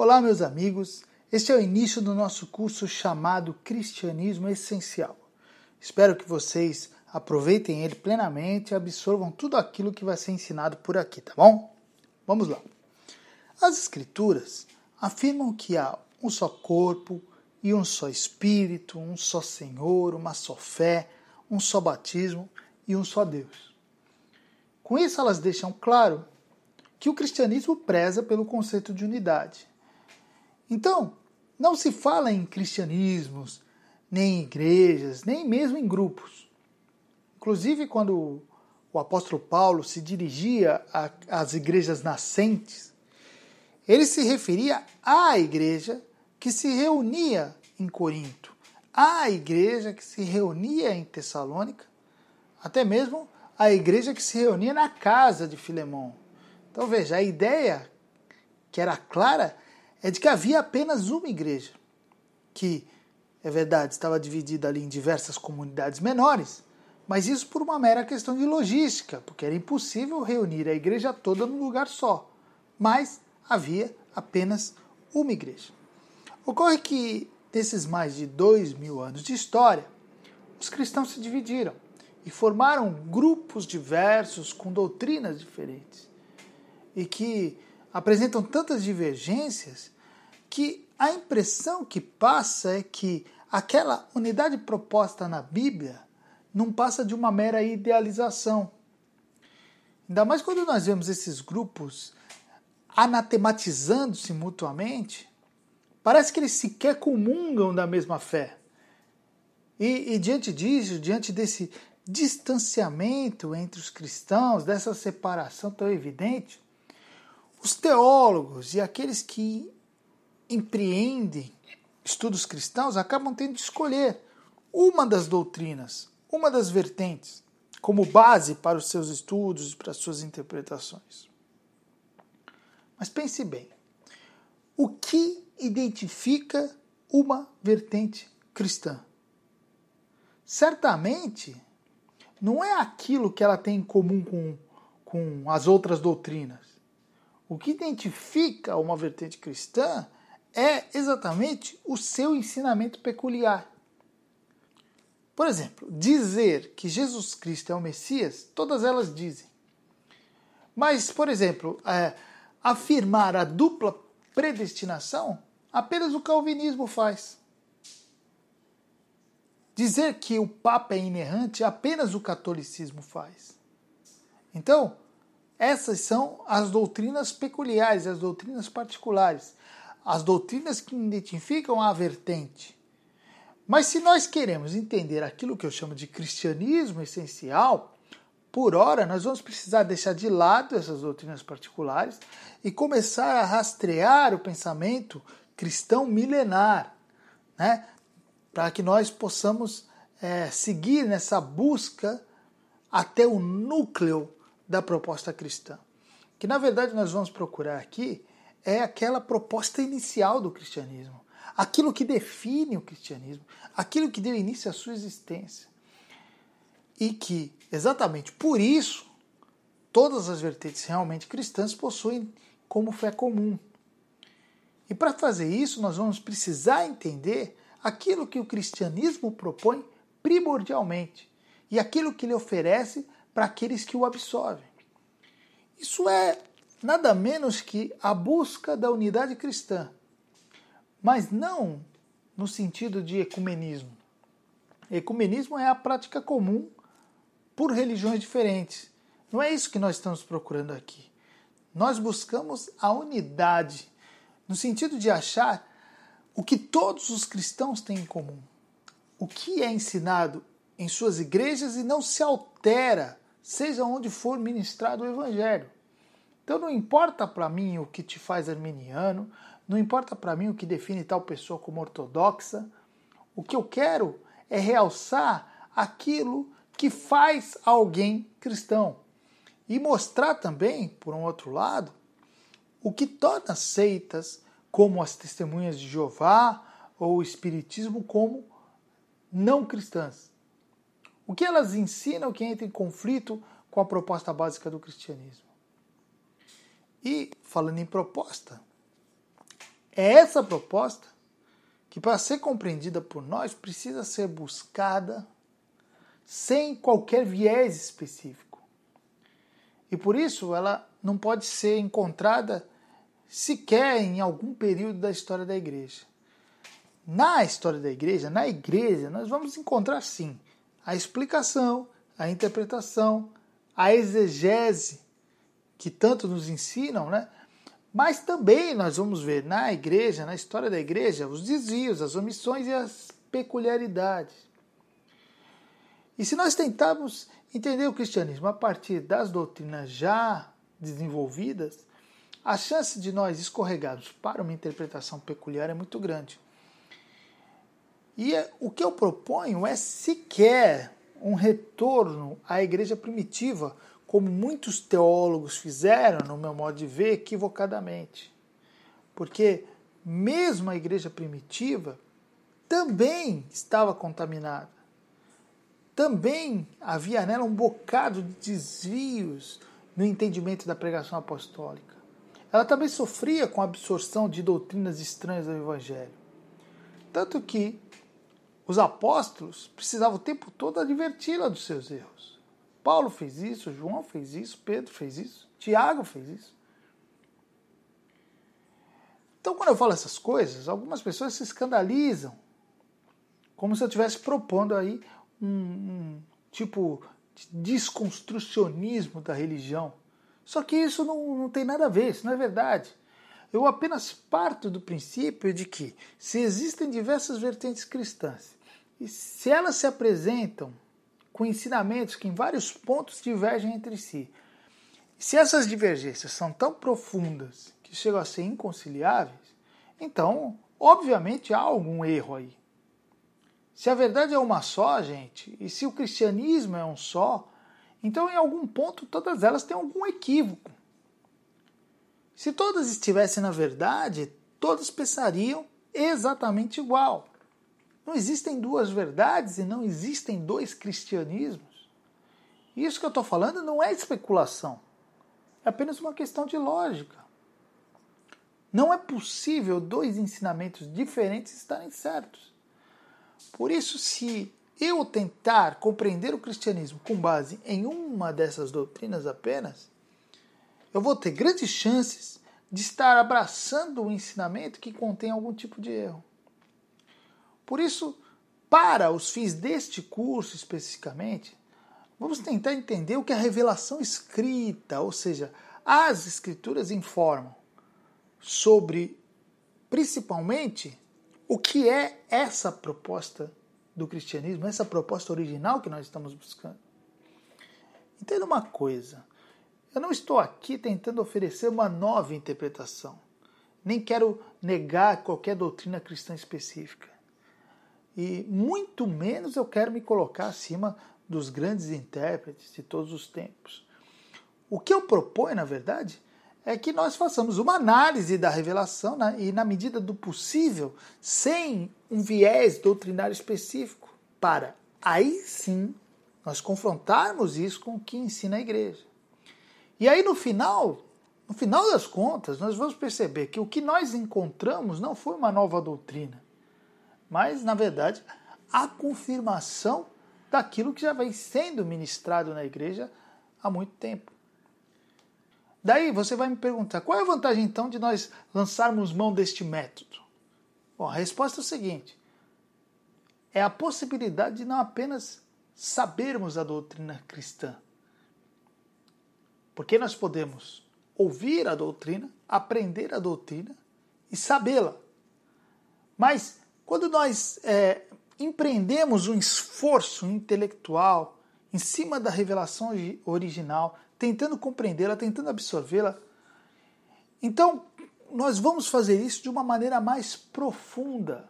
Olá, meus amigos. Este é o início do nosso curso chamado Cristianismo Essencial. Espero que vocês aproveitem ele plenamente e absorvam tudo aquilo que vai ser ensinado por aqui, tá bom? Vamos lá. As Escrituras afirmam que há um só corpo e um só Espírito, um só Senhor, uma só fé, um só batismo e um só Deus. Com isso, elas deixam claro que o cristianismo preza pelo conceito de unidade então, não se fala em cristianismos, nem em igrejas, nem mesmo em grupos. Inclusive, quando o apóstolo Paulo se dirigia às igrejas nascentes, ele se referia à igreja que se reunia em Corinto, à igreja que se reunia em Tessalônica, até mesmo à igreja que se reunia na casa de Filemão. Então veja, a ideia que era clara é de que havia apenas uma igreja, que, é verdade, estava dividida ali em diversas comunidades menores, mas isso por uma mera questão de logística, porque era impossível reunir a igreja toda num lugar só. Mas havia apenas uma igreja. Ocorre que, nesses mais de dois mil anos de história, os cristãos se dividiram e formaram grupos diversos com doutrinas diferentes e que apresentam tantas divergências que a impressão que passa é que aquela unidade proposta na Bíblia não passa de uma mera idealização. Ainda mais quando nós vemos esses grupos anatematizando-se mutuamente, parece que eles sequer comungam da mesma fé. E, e diante disso, diante desse distanciamento entre os cristãos, dessa separação tão evidente, os teólogos e aqueles que empreendem estudos cristãos acabam tendo de escolher uma das doutrinas, uma das vertentes, como base para os seus estudos e para as suas interpretações. Mas pense bem: o que identifica uma vertente cristã? Certamente não é aquilo que ela tem em comum com, com as outras doutrinas o que identifica uma vertente cristã é exatamente o seu ensinamento peculiar. Por exemplo, dizer que Jesus Cristo é o Messias, todas elas dizem. Mas, por exemplo, é, afirmar a dupla predestinação, apenas o calvinismo faz. Dizer que o Papa é inerrante, apenas o catolicismo faz. Então, essas são as doutrinas peculiares, as doutrinas particulares, as doutrinas que identificam a vertente. Mas se nós queremos entender aquilo que eu chamo de cristianismo essencial, por hora nós vamos precisar deixar de lado essas doutrinas particulares e começar a rastrear o pensamento cristão milenar, né? para que nós possamos é, seguir nessa busca até o núcleo da proposta cristã. Que na verdade nós vamos procurar aqui é aquela proposta inicial do cristianismo, aquilo que define o cristianismo, aquilo que deu início à sua existência. E que, exatamente por isso, todas as vertentes realmente cristãs possuem como fé comum. E para fazer isso, nós vamos precisar entender aquilo que o cristianismo propõe primordialmente e aquilo que ele oferece para aqueles que o absorvem. Isso é nada menos que a busca da unidade cristã, mas não no sentido de ecumenismo. Ecumenismo é a prática comum por religiões diferentes. Não é isso que nós estamos procurando aqui. Nós buscamos a unidade, no sentido de achar o que todos os cristãos têm em comum, o que é ensinado em suas igrejas e não se altera seja onde for ministrado o Evangelho. Então não importa para mim o que te faz arminiano, não importa para mim o que define tal pessoa como ortodoxa. O que eu quero é realçar aquilo que faz alguém cristão e mostrar também, por um outro lado, o que torna seitas como as testemunhas de Jeová ou o Espiritismo como não cristãs. O que elas ensinam que entra em conflito com a proposta básica do cristianismo. E, falando em proposta, É essa proposta que, para ser compreendida por nós, precisa ser buscada sem qualquer viés específico. E por isso ela não pode ser encontrada sequer em algum período da história da igreja. Na história da igreja, na igreja, nós vamos encontrar sim a explicação, a interpretação, a exegese que tanto nos ensinam, né? Mas também nós vamos ver na igreja, na história da igreja, os desvios, as omissões e as peculiaridades. E se nós tentarmos entender o cristianismo a partir das doutrinas já desenvolvidas, a chance de nós escorregarmos para uma interpretação peculiar é muito grande. E é, o que eu proponho é sequer um retorno à igreja primitiva, como muitos teólogos fizeram, no meu modo de ver, equivocadamente. Porque mesmo a igreja primitiva também estava contaminada também havia nela um bocado de desvios no entendimento da pregação apostólica. Ela também sofria com a absorção de doutrinas estranhas do Evangelho. Tanto que os apóstolos precisavam o tempo todo adverti-la dos seus erros. Paulo fez isso, João fez isso, Pedro fez isso, Tiago fez isso. Então, quando eu falo essas coisas, algumas pessoas se escandalizam, como se eu estivesse propondo aí um, um tipo de desconstrucionismo da religião. Só que isso não, não tem nada a ver, isso não é verdade. Eu apenas parto do princípio de que, se existem diversas vertentes cristãs, e se elas se apresentam com ensinamentos que em vários pontos divergem entre si, se essas divergências são tão profundas que chegam a ser inconciliáveis, então, obviamente, há algum erro aí. Se a verdade é uma só, gente, e se o cristianismo é um só, então em algum ponto todas elas têm algum equívoco. Se todas estivessem na verdade, todas pensariam exatamente igual. Não existem duas verdades e não existem dois cristianismos. Isso que eu estou falando não é especulação, é apenas uma questão de lógica. Não é possível dois ensinamentos diferentes estarem certos. Por isso, se eu tentar compreender o cristianismo com base em uma dessas doutrinas apenas, eu vou ter grandes chances de estar abraçando um ensinamento que contém algum tipo de erro. Por isso, para os fins deste curso especificamente, vamos tentar entender o que a revelação escrita, ou seja, as escrituras informam sobre, principalmente, o que é essa proposta do cristianismo, essa proposta original que nós estamos buscando? Entenda uma coisa: eu não estou aqui tentando oferecer uma nova interpretação, nem quero negar qualquer doutrina cristã específica. E muito menos eu quero me colocar acima dos grandes intérpretes de todos os tempos. O que eu proponho, na verdade, é que nós façamos uma análise da revelação né, e, na medida do possível, sem um viés doutrinário específico, para aí sim nós confrontarmos isso com o que ensina a igreja. E aí no final, no final das contas, nós vamos perceber que o que nós encontramos não foi uma nova doutrina, mas, na verdade, a confirmação daquilo que já vem sendo ministrado na igreja há muito tempo. Daí você vai me perguntar: qual é a vantagem então de nós lançarmos mão deste método? Bom, a resposta é o seguinte: é a possibilidade de não apenas sabermos a doutrina cristã, porque nós podemos ouvir a doutrina, aprender a doutrina e sabê-la. Mas quando nós é, empreendemos um esforço intelectual em cima da revelação original, tentando compreendê-la, tentando absorvê-la. Então, nós vamos fazer isso de uma maneira mais profunda.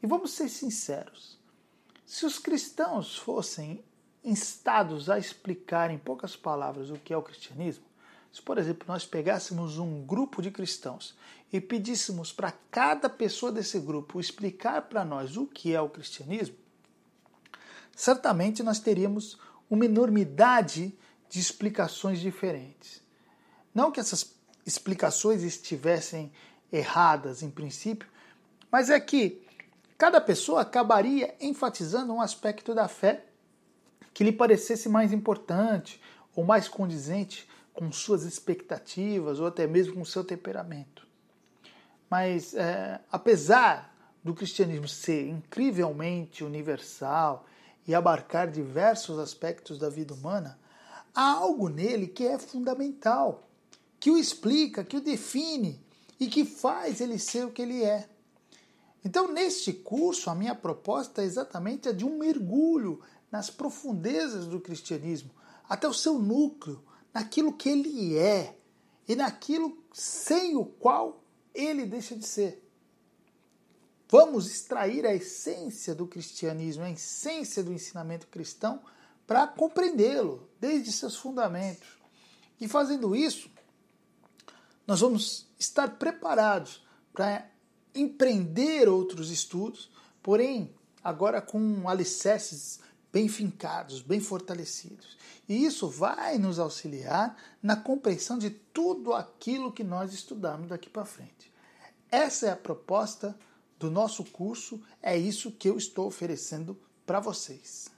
E vamos ser sinceros: se os cristãos fossem instados a explicar em poucas palavras o que é o cristianismo, se, por exemplo, nós pegássemos um grupo de cristãos e pedíssemos para cada pessoa desse grupo explicar para nós o que é o cristianismo, certamente nós teríamos uma enormidade de explicações diferentes. Não que essas explicações estivessem erradas em princípio, mas é que cada pessoa acabaria enfatizando um aspecto da fé que lhe parecesse mais importante ou mais condizente com suas expectativas ou até mesmo com seu temperamento. Mas é, apesar do cristianismo ser incrivelmente universal e abarcar diversos aspectos da vida humana, há algo nele que é fundamental, que o explica, que o define e que faz ele ser o que ele é. Então, neste curso, a minha proposta é exatamente a de um mergulho nas profundezas do cristianismo, até o seu núcleo, naquilo que ele é e naquilo sem o qual ele deixa de ser. Vamos extrair a essência do cristianismo, a essência do ensinamento cristão, para compreendê-lo desde seus fundamentos. E fazendo isso, nós vamos estar preparados para empreender outros estudos, porém, agora com alicerces bem fincados, bem fortalecidos. E isso vai nos auxiliar na compreensão de tudo aquilo que nós estudamos daqui para frente. Essa é a proposta do nosso curso, é isso que eu estou oferecendo para vocês.